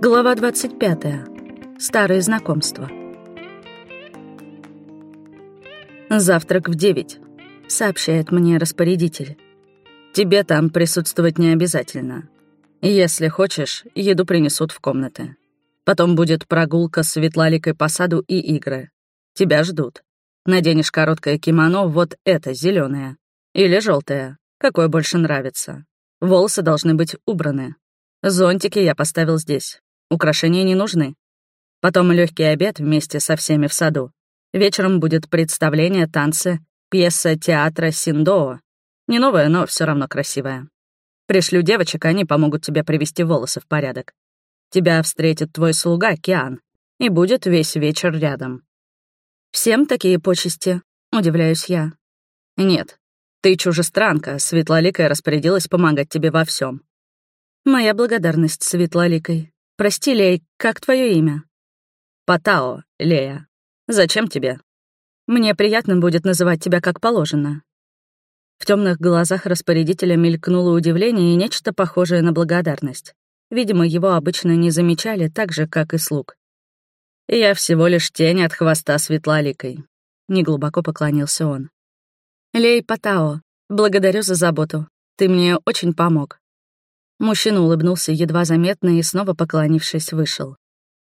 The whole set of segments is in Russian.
Глава 25. Старые знакомства. «Завтрак в девять», — сообщает мне распорядитель. «Тебе там присутствовать не обязательно. Если хочешь, еду принесут в комнаты. Потом будет прогулка с Светлаликой по саду и игры. Тебя ждут. Наденешь короткое кимоно, вот это, зеленое, Или желтое, какое больше нравится. Волосы должны быть убраны. Зонтики я поставил здесь. Украшения не нужны. Потом легкий обед вместе со всеми в саду. Вечером будет представление, танцы, пьеса театра Синдоо. Не новая, но все равно красивая. Пришлю девочек, они помогут тебе привести волосы в порядок. Тебя встретит твой слуга Киан и будет весь вечер рядом. Всем такие почести, удивляюсь я. Нет, ты чужестранка, Светлоликая распорядилась помогать тебе во всем. Моя благодарность, Светлоликой. Прости, Лей, как твое имя? Патао, Лея. Зачем тебе? Мне приятно будет называть тебя как положено. В темных глазах распорядителя мелькнуло удивление и нечто похожее на благодарность. Видимо, его обычно не замечали так же, как и слуг. «Я всего лишь тень от хвоста светлоликой», — неглубоко поклонился он. «Лей Патао, благодарю за заботу. Ты мне очень помог. Мужчина улыбнулся едва заметно и, снова поклонившись, вышел.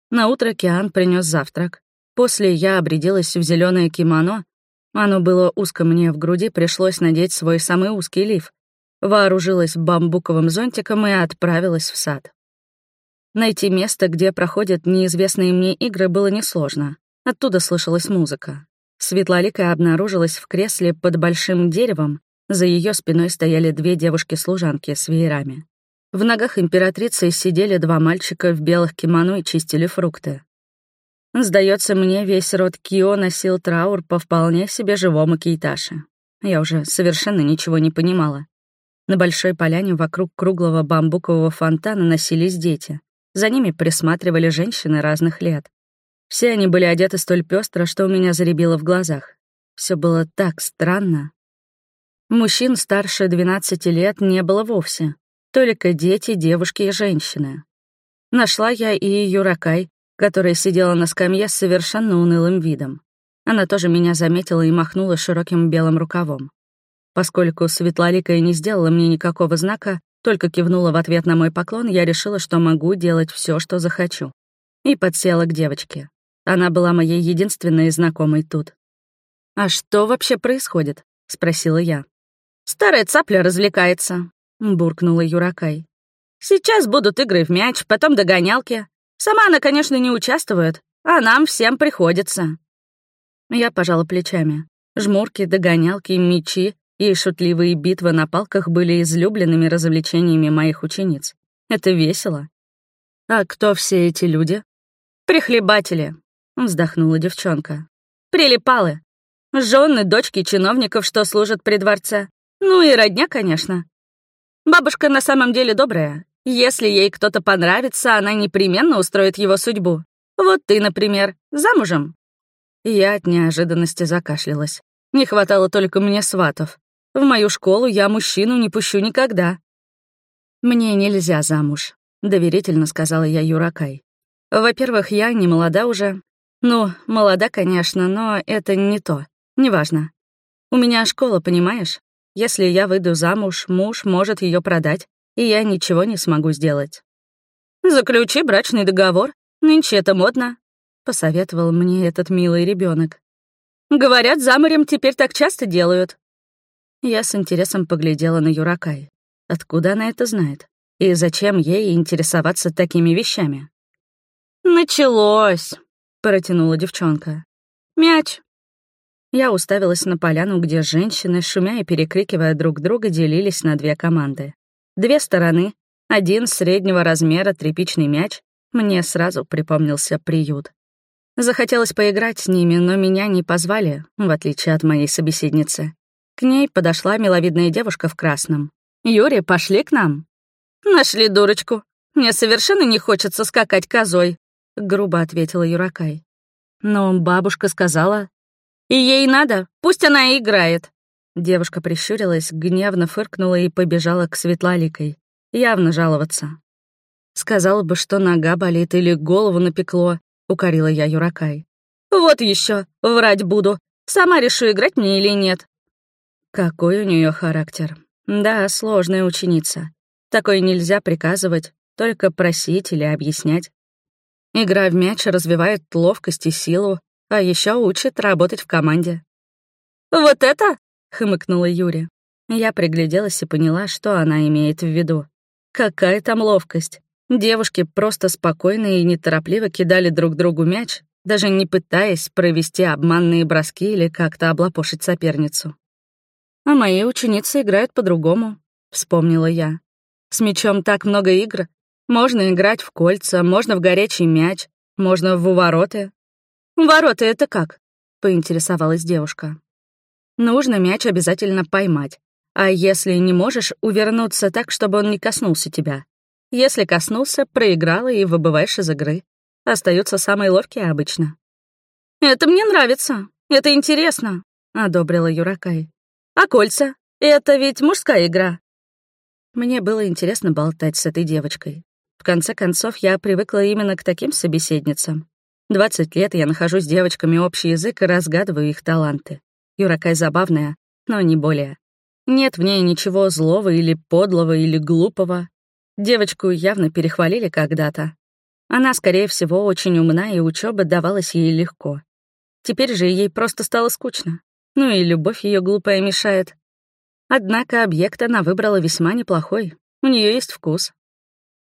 На утро Киан принес завтрак. После я обрядилась в зеленое кимоно. Оно было узко мне в груди, пришлось надеть свой самый узкий лиф. Вооружилась бамбуковым зонтиком и отправилась в сад. Найти место, где проходят неизвестные мне игры, было несложно. Оттуда слышалась музыка. Светлоликая обнаружилась в кресле под большим деревом. За ее спиной стояли две девушки-служанки с веерами. В ногах императрицы сидели два мальчика в белых кимоно и чистили фрукты. Сдается мне, весь род Кио носил траур по вполне себе живому кейташе. Я уже совершенно ничего не понимала. На большой поляне вокруг круглого бамбукового фонтана носились дети. За ними присматривали женщины разных лет. Все они были одеты столь пестро, что у меня заребило в глазах. Все было так странно. Мужчин старше 12 лет не было вовсе. Только дети, девушки и женщины. Нашла я и Юракай, которая сидела на скамье с совершенно унылым видом. Она тоже меня заметила и махнула широким белым рукавом. Поскольку Светлоликая не сделала мне никакого знака, только кивнула в ответ на мой поклон, я решила, что могу делать все, что захочу. И подсела к девочке. Она была моей единственной знакомой тут. «А что вообще происходит?» — спросила я. «Старая цапля развлекается», — буркнула Юракай. «Сейчас будут игры в мяч, потом догонялки. Сама она, конечно, не участвует, а нам всем приходится». Я пожала плечами. Жмурки, догонялки, мячи и шутливые битвы на палках были излюбленными развлечениями моих учениц. Это весело. «А кто все эти люди?» «Прихлебатели», — вздохнула девчонка. «Прилипалы. Жены, дочки чиновников, что служат при дворце. Ну и родня, конечно. Бабушка на самом деле добрая. Если ей кто-то понравится, она непременно устроит его судьбу. Вот ты, например, замужем?» Я от неожиданности закашлялась. Не хватало только мне сватов. В мою школу я мужчину не пущу никогда. «Мне нельзя замуж», — доверительно сказала я Юракай. «Во-первых, я не молода уже. Ну, молода, конечно, но это не то. Неважно. У меня школа, понимаешь? Если я выйду замуж, муж может ее продать, и я ничего не смогу сделать. «Заключи брачный договор. Нынче это модно», — посоветовал мне этот милый ребенок. «Говорят, за морем теперь так часто делают». Я с интересом поглядела на Юракай. Откуда она это знает? И зачем ей интересоваться такими вещами? «Началось», — протянула девчонка. «Мяч, я уставилась на поляну, где женщины, шумя и перекрикивая друг друга, делились на две команды. Две стороны, один среднего размера тряпичный мяч. Мне сразу припомнился приют. Захотелось поиграть с ними, но меня не позвали, в отличие от моей собеседницы. К ней подошла миловидная девушка в красном. «Юрий, пошли к нам». «Нашли дурочку. Мне совершенно не хочется скакать козой», — грубо ответила Юракай. Но бабушка сказала, и ей надо, пусть она и играет. Девушка прищурилась, гневно фыркнула и побежала к Светлаликой. Явно жаловаться. Сказала бы, что нога болит или голову напекло, укорила я Юракай. Вот еще, врать буду. Сама решу, играть мне или нет. Какой у нее характер. Да, сложная ученица. Такой нельзя приказывать, только просить или объяснять. Игра в мяч развивает ловкость и силу, а еще учит работать в команде. «Вот это?» — хмыкнула Юрия. Я пригляделась и поняла, что она имеет в виду. Какая там ловкость. Девушки просто спокойно и неторопливо кидали друг другу мяч, даже не пытаясь провести обманные броски или как-то облапошить соперницу. «А мои ученицы играют по-другому», — вспомнила я. «С мячом так много игр. Можно играть в кольца, можно в горячий мяч, можно в вороты». «Вороты — это как?» — поинтересовалась девушка. «Нужно мяч обязательно поймать. А если не можешь, увернуться так, чтобы он не коснулся тебя. Если коснулся, проиграла и выбываешь из игры. Остаются самые ловкие обычно. «Это мне нравится. Это интересно», — одобрила Юракай. «А кольца? Это ведь мужская игра». Мне было интересно болтать с этой девочкой. В конце концов, я привыкла именно к таким собеседницам. Двадцать лет я нахожу с девочками общий язык и разгадываю их таланты. Юракай забавная, но не более. Нет в ней ничего злого или подлого или глупого. Девочку явно перехвалили когда-то. Она, скорее всего, очень умна, и учеба давалась ей легко. Теперь же ей просто стало скучно. Ну и любовь ее глупая мешает. Однако объект она выбрала весьма неплохой. У нее есть вкус.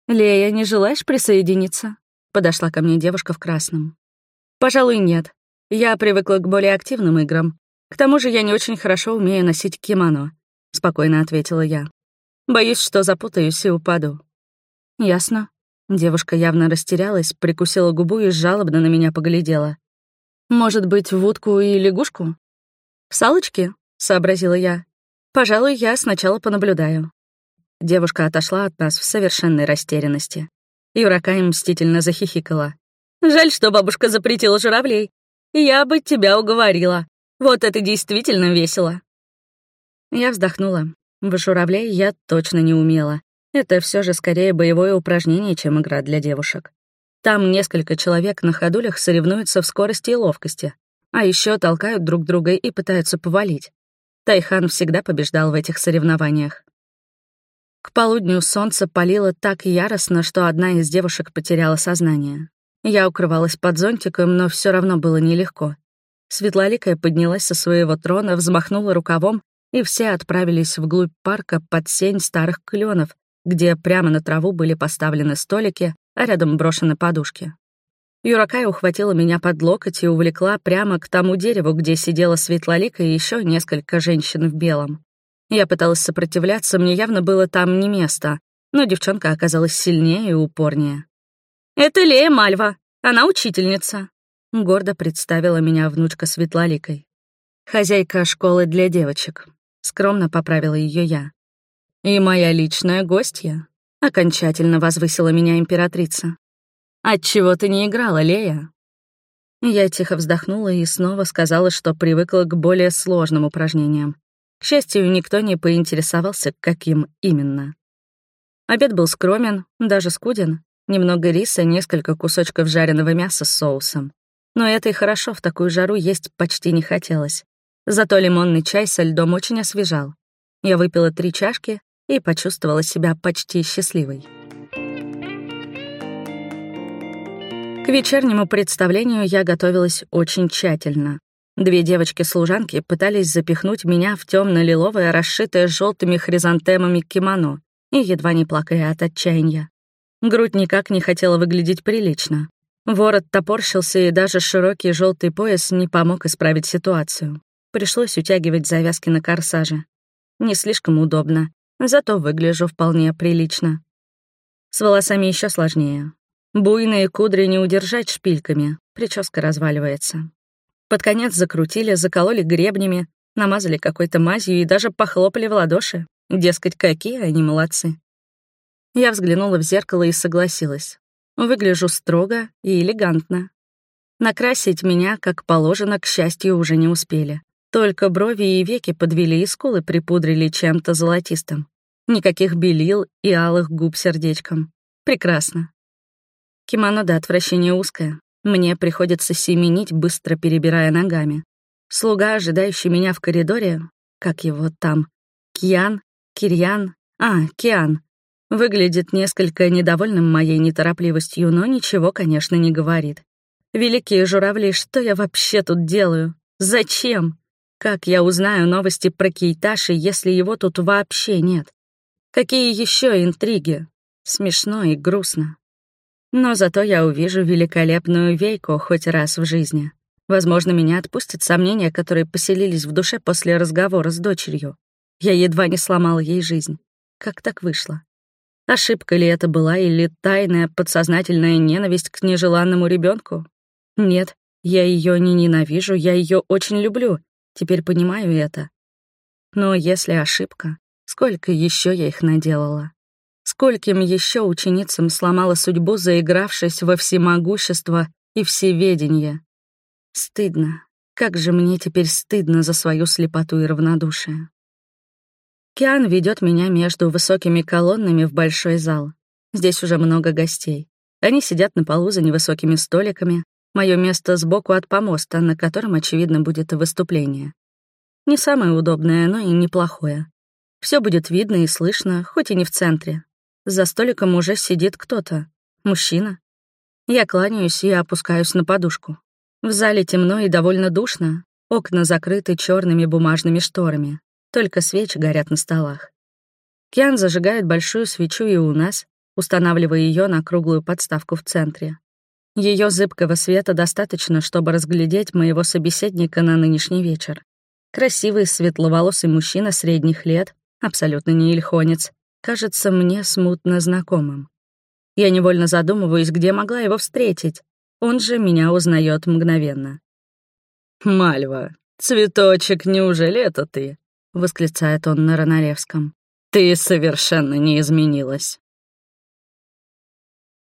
«Лея, не желаешь присоединиться?» Подошла ко мне девушка в красном. «Пожалуй, нет. Я привыкла к более активным играм. К тому же я не очень хорошо умею носить кимоно», — спокойно ответила я. Боюсь, что запутаюсь и упаду». «Ясно». Девушка явно растерялась, прикусила губу и жалобно на меня поглядела. «Может быть, в утку и лягушку?» «В салочке?» — сообразила я. «Пожалуй, я сначала понаблюдаю». Девушка отошла от нас в совершенной растерянности. Юракай мстительно захихикала. «Жаль, что бабушка запретила журавлей. Я бы тебя уговорила. Вот это действительно весело». Я вздохнула. В журавлей я точно не умела. Это все же скорее боевое упражнение, чем игра для девушек. Там несколько человек на ходулях соревнуются в скорости и ловкости, а еще толкают друг друга и пытаются повалить. Тайхан всегда побеждал в этих соревнованиях. К полудню солнце палило так яростно, что одна из девушек потеряла сознание. Я укрывалась под зонтиком, но все равно было нелегко. Светлоликая поднялась со своего трона, взмахнула рукавом и все отправились вглубь парка под сень старых кленов, где прямо на траву были поставлены столики, а рядом брошены подушки. Юракай ухватила меня под локоть и увлекла прямо к тому дереву, где сидела Светлолика и еще несколько женщин в белом. Я пыталась сопротивляться, мне явно было там не место, но девчонка оказалась сильнее и упорнее. «Это Лея Мальва, она учительница», — гордо представила меня внучка Светлоликой. «Хозяйка школы для девочек», скромно поправила ее я. И моя личная гостья окончательно возвысила меня императрица. Отчего ты не играла, Лея? Я тихо вздохнула и снова сказала, что привыкла к более сложным упражнениям. К счастью, никто не поинтересовался, каким именно. Обед был скромен, даже скуден. Немного риса, несколько кусочков жареного мяса с соусом. Но это и хорошо, в такую жару есть почти не хотелось. Зато лимонный чай со льдом очень освежал. Я выпила три чашки и почувствовала себя почти счастливой. К вечернему представлению я готовилась очень тщательно. Две девочки-служанки пытались запихнуть меня в темно лиловое расшитое желтыми хризантемами кимоно и едва не плакали от отчаяния. Грудь никак не хотела выглядеть прилично. Ворот топорщился, и даже широкий желтый пояс не помог исправить ситуацию. Пришлось утягивать завязки на корсаже. Не слишком удобно, зато выгляжу вполне прилично. С волосами еще сложнее. Буйные кудри не удержать шпильками, прическа разваливается. Под конец закрутили, закололи гребнями, намазали какой-то мазью и даже похлопали в ладоши. Дескать, какие они молодцы. Я взглянула в зеркало и согласилась. Выгляжу строго и элегантно. Накрасить меня, как положено, к счастью, уже не успели. Только брови и веки подвели и скулы припудрили чем-то золотистым. Никаких белил и алых губ сердечком. Прекрасно. Кимоно до отвращения узкое. Мне приходится семенить, быстро перебирая ногами. Слуга, ожидающий меня в коридоре, как его там, Киан, Кирьян, а, Киан, выглядит несколько недовольным моей неторопливостью, но ничего, конечно, не говорит. Великие журавли, что я вообще тут делаю? Зачем? Как я узнаю новости про Кейташи, если его тут вообще нет? Какие еще интриги? Смешно и грустно. Но зато я увижу великолепную Вейку хоть раз в жизни. Возможно, меня отпустят сомнения, которые поселились в душе после разговора с дочерью. Я едва не сломала ей жизнь. Как так вышло? Ошибка ли это была или тайная подсознательная ненависть к нежеланному ребенку? Нет, я ее не ненавижу, я ее очень люблю. Теперь понимаю это. Но если ошибка, сколько еще я их наделала? Скольким еще ученицам сломала судьбу, заигравшись во всемогущество и всеведение? Стыдно. Как же мне теперь стыдно за свою слепоту и равнодушие. Киан ведет меня между высокими колоннами в большой зал. Здесь уже много гостей. Они сидят на полу за невысокими столиками. Мое место сбоку от помоста, на котором, очевидно, будет выступление. Не самое удобное, но и неплохое. Все будет видно и слышно, хоть и не в центре. За столиком уже сидит кто-то. Мужчина. Я кланяюсь и опускаюсь на подушку. В зале темно и довольно душно. Окна закрыты черными бумажными шторами. Только свечи горят на столах. Киан зажигает большую свечу и у нас, устанавливая ее на круглую подставку в центре. Ее зыбкого света достаточно, чтобы разглядеть моего собеседника на нынешний вечер. Красивый светловолосый мужчина средних лет, абсолютно не ильхонец, кажется мне смутно знакомым. Я невольно задумываюсь, где могла его встретить. Он же меня узнает мгновенно. «Мальва, цветочек, неужели это ты?» — восклицает он на Ронаревском. «Ты совершенно не изменилась».